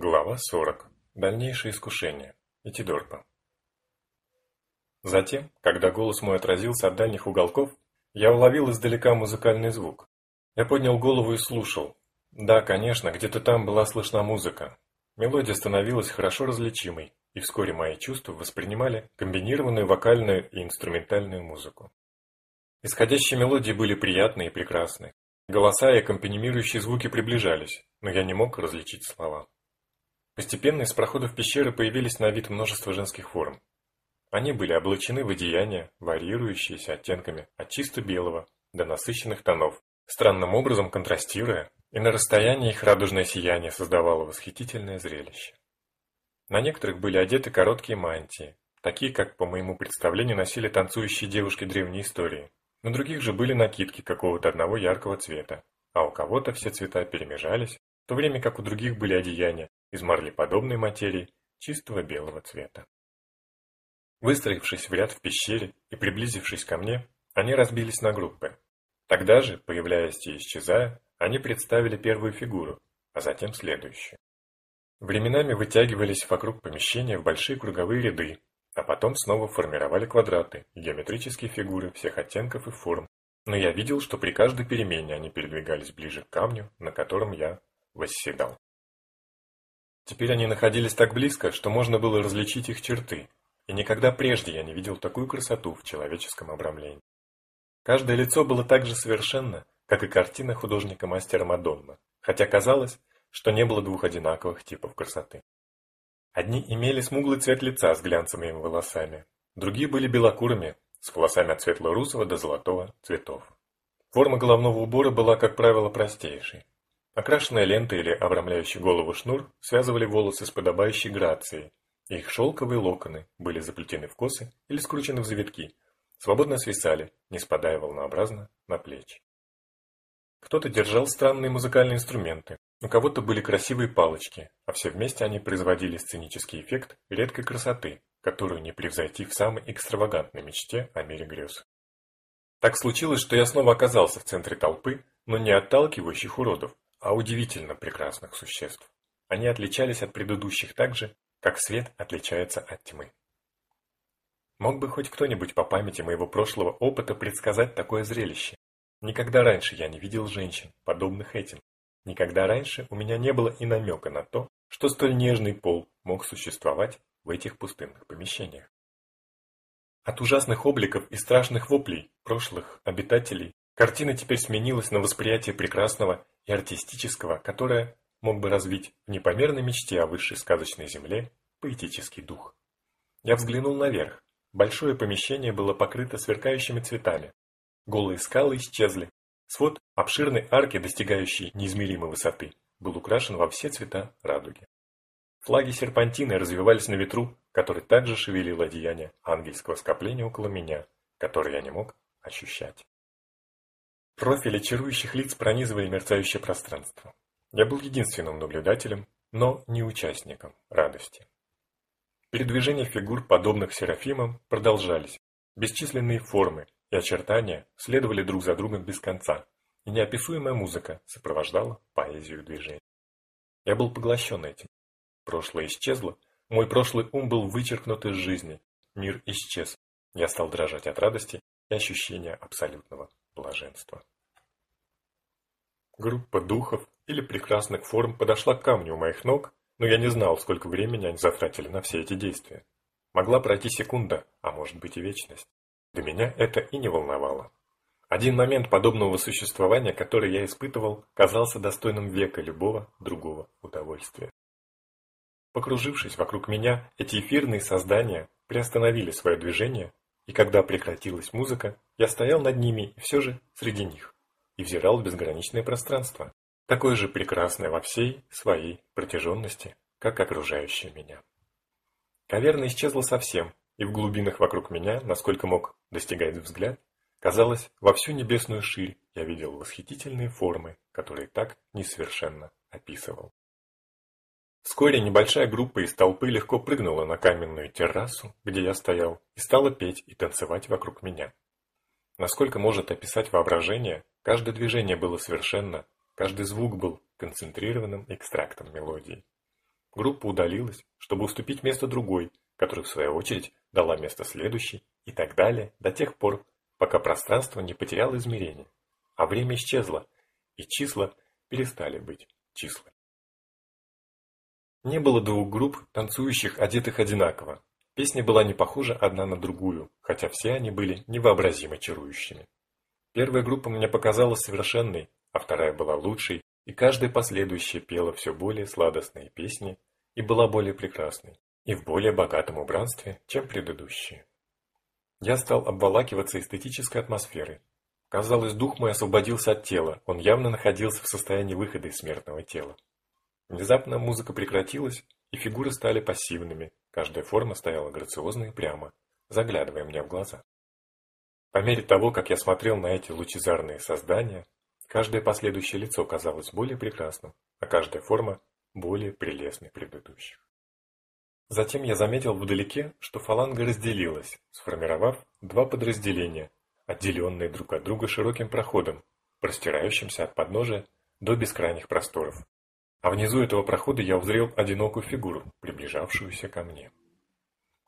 Глава 40. Дальнейшее искушение. Этидорпа. Затем, когда голос мой отразился от дальних уголков, я уловил издалека музыкальный звук. Я поднял голову и слушал. Да, конечно, где-то там была слышна музыка. Мелодия становилась хорошо различимой, и вскоре мои чувства воспринимали комбинированную вокальную и инструментальную музыку. Исходящие мелодии были приятные и прекрасны. Голоса и аккомпанирующие звуки приближались, но я не мог различить слова. Постепенно из проходов пещеры появились на вид множество женских форм. Они были облачены в одеяния, варьирующиеся оттенками от чисто белого до насыщенных тонов, странным образом контрастируя, и на расстоянии их радужное сияние создавало восхитительное зрелище. На некоторых были одеты короткие мантии, такие, как, по моему представлению, носили танцующие девушки древней истории. На других же были накидки какого-то одного яркого цвета, а у кого-то все цвета перемежались, то время как у других были одеяния из марлеподобной материи чистого белого цвета. Выстроившись в ряд в пещере и приблизившись ко мне, они разбились на группы. Тогда же, появляясь и исчезая, они представили первую фигуру, а затем следующую. Временами вытягивались вокруг помещения в большие круговые ряды, а потом снова формировали квадраты и геометрические фигуры всех оттенков и форм, но я видел, что при каждой перемене они передвигались ближе к камню, на котором я восседал. Теперь они находились так близко, что можно было различить их черты, и никогда прежде я не видел такую красоту в человеческом обрамлении. Каждое лицо было так же совершенно, как и картина художника-мастера Мадонна, хотя казалось, что не было двух одинаковых типов красоты. Одни имели смуглый цвет лица с глянцевыми волосами, другие были белокурыми, с волосами от светло-русого до золотого цветов. Форма головного убора была, как правило, простейшей, Окрашенная лента или обрамляющий голову шнур связывали волосы с подобающей грацией, их шелковые локоны были заплетены в косы или скручены в завитки, свободно свисали, не спадая волнообразно на плечи. Кто-то держал странные музыкальные инструменты, у кого-то были красивые палочки, а все вместе они производили сценический эффект редкой красоты, которую не превзойти в самой экстравагантной мечте о мире грез. Так случилось, что я снова оказался в центре толпы, но не отталкивающих уродов, а удивительно прекрасных существ. Они отличались от предыдущих так же, как свет отличается от тьмы. Мог бы хоть кто-нибудь по памяти моего прошлого опыта предсказать такое зрелище? Никогда раньше я не видел женщин, подобных этим. Никогда раньше у меня не было и намека на то, что столь нежный пол мог существовать в этих пустынных помещениях. От ужасных обликов и страшных воплей прошлых обитателей картина теперь сменилась на восприятие прекрасного и артистического, которое мог бы развить в непомерной мечте о высшей сказочной земле поэтический дух. Я взглянул наверх. Большое помещение было покрыто сверкающими цветами. Голые скалы исчезли. Свод обширной арки, достигающей неизмеримой высоты, был украшен во все цвета радуги. Флаги серпантины развивались на ветру, который также шевелил одеяние ангельского скопления около меня, которое я не мог ощущать. Профили чарующих лиц пронизывали мерцающее пространство. Я был единственным наблюдателем, но не участником радости. Передвижения фигур, подобных Серафимам, продолжались. Бесчисленные формы и очертания следовали друг за другом без конца, и неописуемая музыка сопровождала поэзию движений. Я был поглощен этим. Прошлое исчезло, мой прошлый ум был вычеркнут из жизни, мир исчез. Я стал дрожать от радости и ощущения абсолютного блаженства. Группа духов или прекрасных форм подошла к камню у моих ног, но я не знал, сколько времени они затратили на все эти действия. Могла пройти секунда, а может быть и вечность. До меня это и не волновало. Один момент подобного существования, который я испытывал, казался достойным века любого другого удовольствия. Покружившись вокруг меня, эти эфирные создания приостановили свое движение и когда прекратилась музыка, я стоял над ними и все же среди них, и взирал в безграничное пространство, такое же прекрасное во всей своей протяженности, как окружающее меня. Каверна исчезла совсем, и в глубинах вокруг меня, насколько мог достигать взгляд, казалось, во всю небесную ширь я видел восхитительные формы, которые так несовершенно описывал. Вскоре небольшая группа из толпы легко прыгнула на каменную террасу, где я стоял, и стала петь и танцевать вокруг меня. Насколько может описать воображение, каждое движение было совершенно, каждый звук был концентрированным экстрактом мелодии. Группа удалилась, чтобы уступить место другой, которая в свою очередь дала место следующей и так далее до тех пор, пока пространство не потеряло измерение, а время исчезло, и числа перестали быть числами. Не было двух групп, танцующих, одетых одинаково. Песня была не похожа одна на другую, хотя все они были невообразимо чарующими. Первая группа мне показалась совершенной, а вторая была лучшей, и каждая последующая пела все более сладостные песни и была более прекрасной, и в более богатом убранстве, чем предыдущие. Я стал обволакиваться эстетической атмосферой. Казалось, дух мой освободился от тела, он явно находился в состоянии выхода из смертного тела. Внезапно музыка прекратилась, и фигуры стали пассивными, каждая форма стояла грациозно и прямо, заглядывая мне в глаза. По мере того, как я смотрел на эти лучезарные создания, каждое последующее лицо казалось более прекрасным, а каждая форма более прелестной предыдущих. Затем я заметил вдалеке, что фаланга разделилась, сформировав два подразделения, отделенные друг от друга широким проходом, простирающимся от подножия до бескрайних просторов. А внизу этого прохода я узрел одинокую фигуру, приближавшуюся ко мне.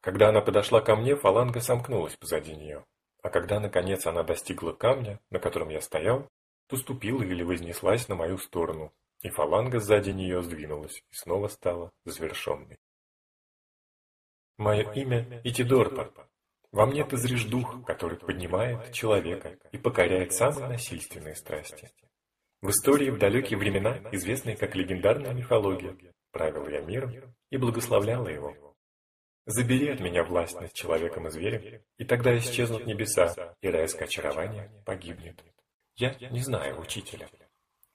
Когда она подошла ко мне, фаланга сомкнулась позади нее, а когда, наконец, она достигла камня, на котором я стоял, то ступила или вознеслась на мою сторону, и фаланга сзади нее сдвинулась и снова стала завершенной. Мое имя Итидорпа. Во мне ты зришь дух, который поднимает человека и покоряет самые насильственные страсти. В истории в далекие времена, известной как легендарная мифология, правил я миром и благословляла его. Забери от меня власть над человеком и зверем, и тогда исчезнут небеса, и райское очарование погибнет. Я не знаю учителя.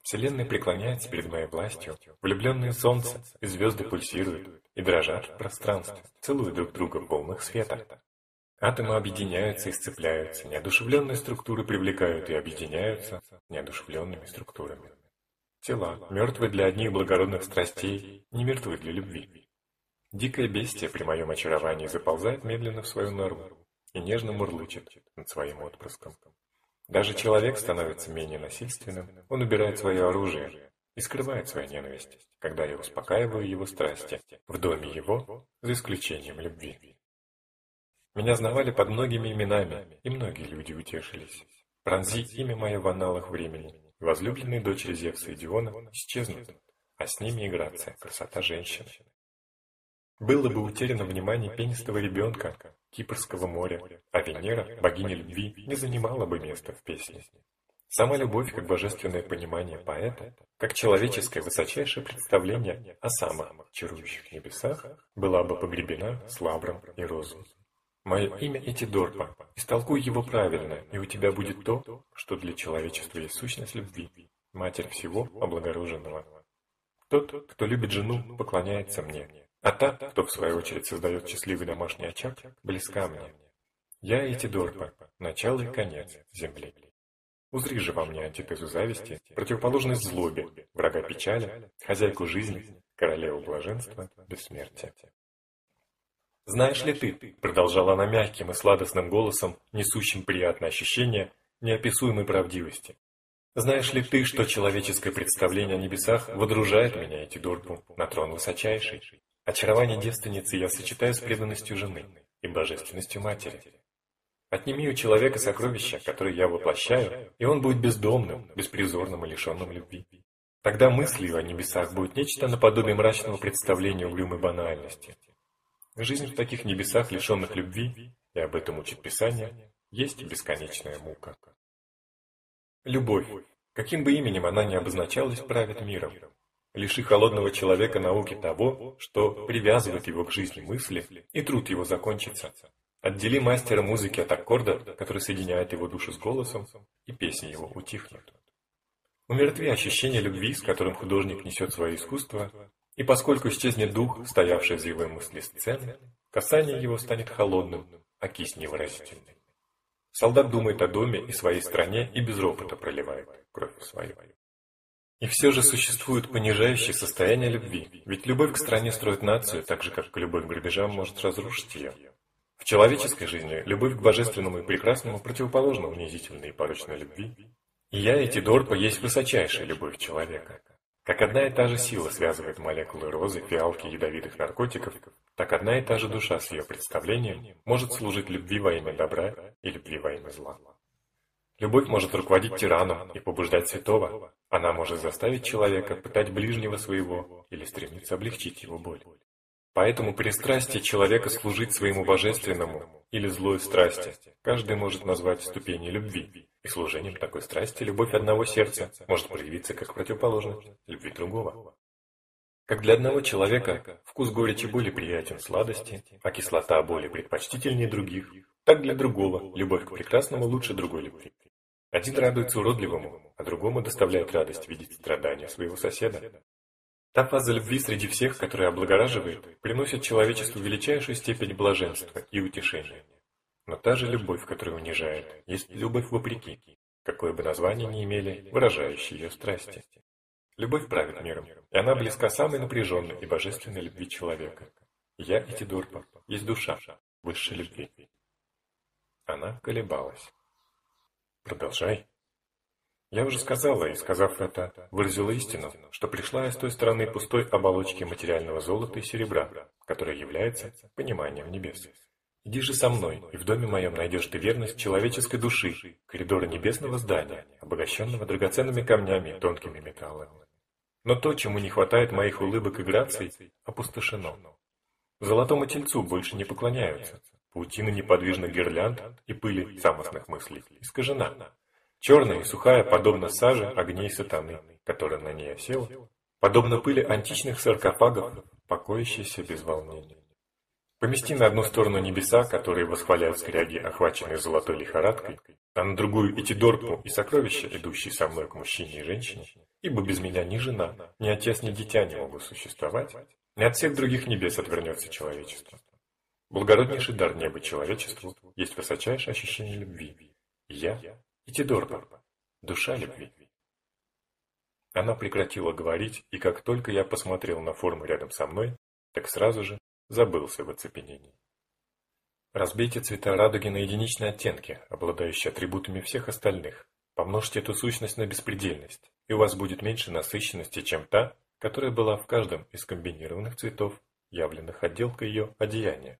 Вселенная преклоняется перед моей властью, влюбленные солнце и звезды пульсируют и дрожат в пространстве, целуют друг друга в волнах света. Атомы объединяются и сцепляются, неодушевленные структуры привлекают и объединяются неодушевленными структурами. Тела, мертвые для одних благородных страстей, не мертвы для любви. Дикое бестие при моем очаровании заползает медленно в свою нору и нежно мурлычет над своим отпрыском. Даже человек становится менее насильственным, он убирает свое оружие и скрывает свою ненависть, когда я успокаиваю его страсти в доме его, за исключением любви. Меня знавали под многими именами, и многие люди утешились. Пронзи имя мое в аналах времени, возлюбленные дочери Зевса и Диона исчезнут, а с ними и грация, красота женщины. Было бы утеряно внимание пенистого ребенка, Кипрского моря, а Венера, богиня любви, не занимала бы места в песне. Сама любовь, как божественное понимание поэта, как человеческое высочайшее представление о самых чарующих небесах, была бы погребена с лавром и розой. Мое имя Этидорпа, истолкуй его правильно, и у тебя будет то, что для человечества есть сущность любви, матерь всего облагороженного. Тот, кто любит жену, поклоняется мне, а та, кто в свою очередь создает счастливый домашний очаг, близка мне. Я Этидорпа, начало и конец земли. Узри же во мне антитезу зависти, противоположность злобе, врага печали, хозяйку жизни, королеву блаженства, бессмертия. «Знаешь ли ты», — продолжала она мягким и сладостным голосом, несущим приятное ощущение неописуемой правдивости, «знаешь ли ты, что человеческое представление о небесах водружает меня, эти дурбу, на трон высочайший? Очарование девственницы я сочетаю с преданностью жены и божественностью матери. Отними у человека сокровища, которые я воплощаю, и он будет бездомным, беспризорным и лишенным любви. Тогда мыслью о небесах будет нечто наподобие мрачного представления угрюмой банальности. Жизнь в таких небесах, лишенных любви, и об этом учит Писание, есть бесконечная мука. Любовь, каким бы именем она ни обозначалась, правит миром. Лиши холодного человека науки того, что привязывает его к жизни мысли, и труд его закончится. Отдели мастера музыки от аккорда, который соединяет его душу с голосом, и песни его утихнут. Умертви ощущение любви, с которым художник несет свое искусство, и поскольку исчезнет дух, стоявший за его мысли сцены, касание его станет холодным, а кисть невыразительной. Солдат думает о доме и своей стране и без ропота проливает кровь свою. И все же существует понижающее состояние любви, ведь любовь к стране строит нацию, так же, как любовь к грабежам может разрушить ее. В человеческой жизни любовь к божественному и прекрасному противоположна унизительной и порочной любви. И я, эти Дорпа, есть высочайшая любовь человека. Как одна и та же сила связывает молекулы розы, фиалки ядовитых наркотиков, так одна и та же душа с ее представлением может служить любви во имя добра и любви во имя зла. Любовь может руководить тираном и побуждать святого. Она может заставить человека пытать ближнего своего или стремиться облегчить его боль. Поэтому пристрастие человека служить своему божественному или злой страсти каждый может назвать ступенью любви. И служением такой страсти любовь одного сердца может проявиться как противоположность любви другого. Как для одного человека вкус горечи более приятен сладости, а кислота более предпочтительнее других, так для другого любовь к прекрасному лучше другой любви. Один радуется уродливому, а другому доставляет радость видеть страдания своего соседа. Та фаза любви среди всех, которая облагораживает, приносит человечеству величайшую степень блаженства и утешения. Но та же любовь, которая унижает, есть любовь вопреки, какое бы название ни имели, выражающие ее страсти. Любовь правит миром, и она близка самой напряженной и божественной любви человека. Я и Тидорпа есть душа высшей любви. Она колебалась. Продолжай. Я уже сказала, и сказав это, выразила истину, что пришла я с той стороны пустой оболочки материального золота и серебра, которая является пониманием небес. Иди же со мной, и в доме моем найдешь ты верность человеческой души, коридора небесного здания, обогащенного драгоценными камнями и тонкими металлами. Но то, чему не хватает моих улыбок и граций, опустошено. Золотому тельцу больше не поклоняются. Паутина неподвижных гирлянд и пыли самостных мыслей искажена, Черная и сухая, подобно саже огней сатаны, которая на ней осела, подобно пыли античных саркофагов, покоящиеся без волнения. Помести на одну сторону небеса, которые восхваляют скряги, охваченные золотой лихорадкой, а на другую Этидорпу и сокровища, идущие со мной к мужчине и женщине, ибо без меня ни жена, ни отец, ни дитя не могут существовать, ни от всех других небес отвернется человечество. Благороднейший дар неба человечеству есть высочайшее ощущение любви. я Итидорпа, душа любви. Она прекратила говорить, и как только я посмотрел на форму рядом со мной, так сразу же забылся в оцепенении. Разбейте цвета радуги на единичные оттенки, обладающие атрибутами всех остальных. Помножьте эту сущность на беспредельность, и у вас будет меньше насыщенности, чем та, которая была в каждом из комбинированных цветов, явленных отделкой ее одеяния.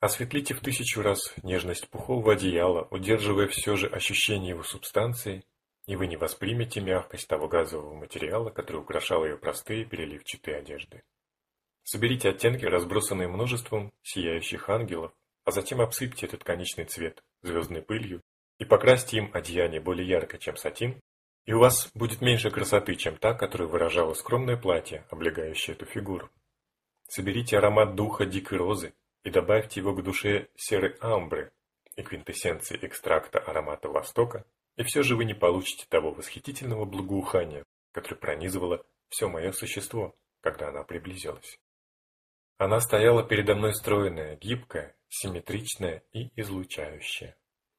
Осветлите в тысячу раз нежность пухового одеяла, удерживая все же ощущение его субстанции, и вы не воспримете мягкость того газового материала, который украшал ее простые переливчатые одежды. Соберите оттенки, разбросанные множеством сияющих ангелов, а затем обсыпьте этот конечный цвет звездной пылью и покрасьте им одеяние более ярко, чем сатин, и у вас будет меньше красоты, чем та, которую выражало скромное платье, облегающее эту фигуру. Соберите аромат духа дикой розы, и добавьте его к душе серой амбры и квинтэссенции экстракта аромата Востока, и все же вы не получите того восхитительного благоухания, которое пронизывало все мое существо, когда она приблизилась. Она стояла передо мной стройная, гибкая, симметричная и излучающая.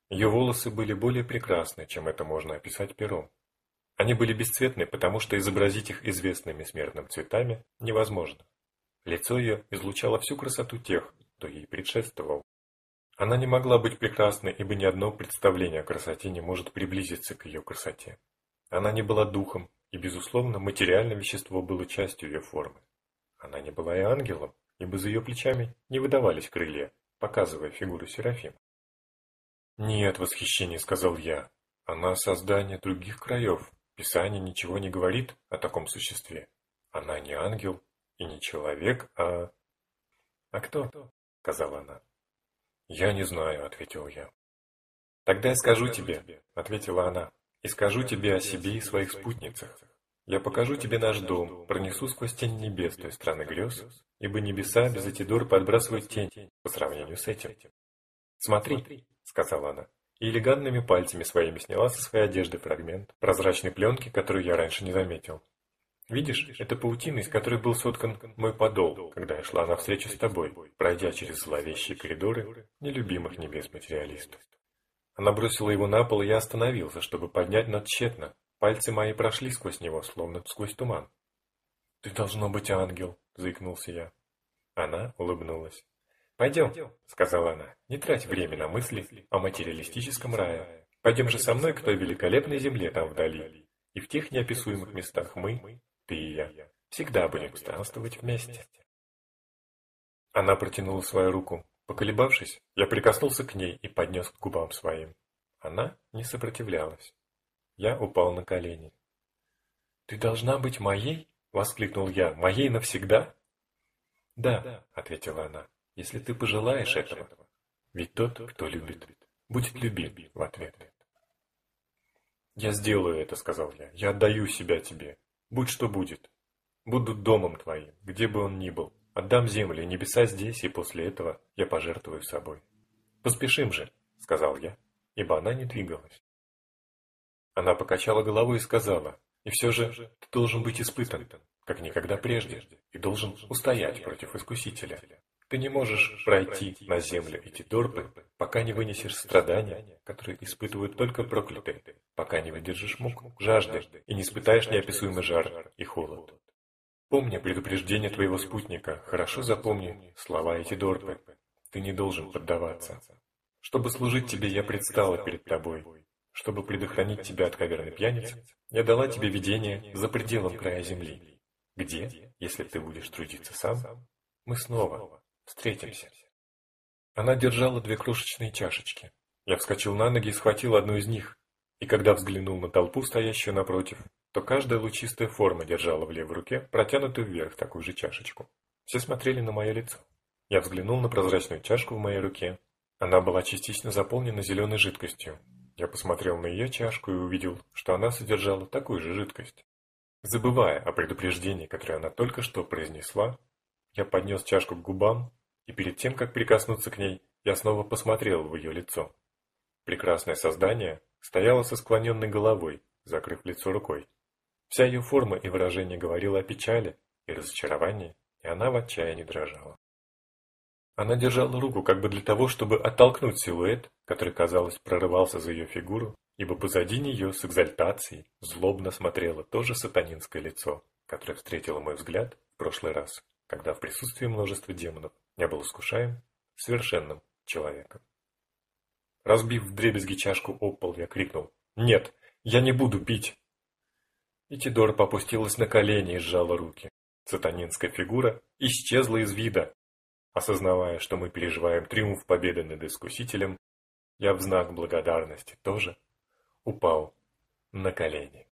Ее волосы были более прекрасны, чем это можно описать пером. Они были бесцветны, потому что изобразить их известными смертным цветами невозможно. Лицо ее излучало всю красоту тех, кто ей предшествовал. Она не могла быть прекрасной, ибо ни одно представление о красоте не может приблизиться к ее красоте. Она не была духом, и, безусловно, материальное вещество было частью ее формы. Она не была и ангелом, ибо за ее плечами не выдавались крылья, показывая фигуру Серафима. «Нет, восхищение», — сказал я, — «она создание других краев. Писание ничего не говорит о таком существе. Она не ангел и не человек, а...» «А кто?» — сказала она. «Я не знаю», — ответил я. «Тогда я скажу тебе», — ответила она, — «и скажу тебе о себе и своих спутницах. Я покажу тебе наш дом, пронесу сквозь тень небес той страны грез, ибо небеса без Этидор подбрасывают тень по сравнению с этим». «Смотри», — сказала она, и элегантными пальцами своими сняла со своей одежды фрагмент прозрачной пленки, которую я раньше не заметил. Видишь, это паутина, из которой был соткан мой подол, когда я шла навстречу с тобой, пройдя через зловещие коридоры нелюбимых небес материалистов. Она бросила его на пол, и я остановился, чтобы поднять, но. Пальцы мои прошли сквозь него, словно сквозь туман. «Ты должно быть ангел», — заикнулся я. Она улыбнулась. «Пойдем», — сказала она, — «не трать время на мысли о материалистическом рае. Пойдем же со мной к той великолепной земле там вдали. И в тех неописуемых местах мы, ты и я, всегда будем странствовать вместе. Она протянула свою руку. Поколебавшись, я прикоснулся к ней и поднес к губам своим. Она не сопротивлялась. Я упал на колени. «Ты должна быть моей?» — воскликнул я. «Моей навсегда?» «Да», — ответила она, — «если ты пожелаешь этого. Ведь тот, кто любит, будет любим в ответ». «Я сделаю это», — сказал я. «Я отдаю себя тебе. Будь что будет. Буду домом твоим, где бы он ни был. Отдам землю и небеса здесь, и после этого я пожертвую собой». «Поспешим же», — сказал я, ибо она не двигалась. Она покачала головой и сказала, «И все же ты должен быть испытан, как никогда прежде, и должен устоять против искусителя. Ты не можешь пройти на землю эти дорбы, пока не вынесешь страдания, которые испытывают только проклятые, пока не выдержишь мук, жажды и не испытаешь неописуемый жар и холод. Помни предупреждение твоего спутника, хорошо запомни слова эти дорбы. Ты не должен поддаваться. Чтобы служить тебе, я предстала перед тобой. Чтобы предохранить тебя от каверны пьяницы, я дала тебе видение за пределом края земли, где, если ты будешь трудиться сам, мы снова встретимся. Она держала две крошечные чашечки. Я вскочил на ноги и схватил одну из них, и когда взглянул на толпу, стоящую напротив, то каждая лучистая форма держала в левой руке протянутую вверх такую же чашечку. Все смотрели на мое лицо. Я взглянул на прозрачную чашку в моей руке. Она была частично заполнена зеленой жидкостью, я посмотрел на ее чашку и увидел, что она содержала такую же жидкость. Забывая о предупреждении, которое она только что произнесла, я поднес чашку к губам, и перед тем, как прикоснуться к ней, я снова посмотрел в ее лицо. Прекрасное создание стояло со склоненной головой, закрыв лицо рукой. Вся ее форма и выражение говорило о печали и разочаровании, и она в отчаянии дрожала. Она держала руку как бы для того, чтобы оттолкнуть силуэт, который, казалось, прорывался за ее фигуру, ибо позади нее с экзальтацией злобно смотрело то же сатанинское лицо, которое встретило мой взгляд в прошлый раз, когда в присутствии множества демонов я был искушаем совершенным человеком. Разбив в дребезги чашку об пол, я крикнул «Нет, я не буду пить!» И Тидора попустилась на колени и сжала руки. Сатанинская фигура исчезла из вида, Осознавая, что мы переживаем триумф победы над искусителем, я в знак благодарности тоже упал на колени.